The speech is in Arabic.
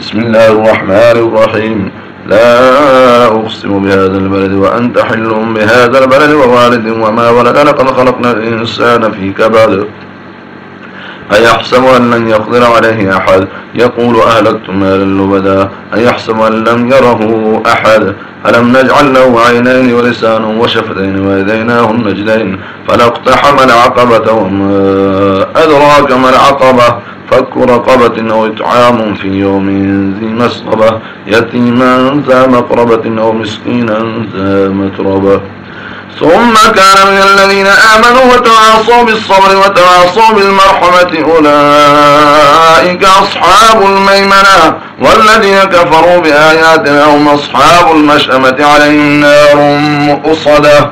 بسم الله الرحمن الرحيم. لا أقسم بهذا البلد وأنت حل بهذا البلد ووالد وما ولد لقد خلقنا الإنسان في كبد. أيحسب أن لن يقدر عليه أحد؟ يقول أهلكت مالا لبدا. أيحسب أن لم يره أحد؟ ألم نجعل له عينين ولسانا وشفتين ويديناه النجدين؟ فلاقتحم العقبة وما أدراك ما العقبة؟ فك رقبة أو إطعام في يوم ذي مسغبة يتيما ذا مقربة أو مسكينا ذا متربة. ثم كان من الذين آمنوا وتواصوا بالصبر وتواصوا بالمرحمة أولئك أصحاب الميمنة والذين كفروا بآياتنا هم أصحاب المشأمة عليهم نار مؤصدة.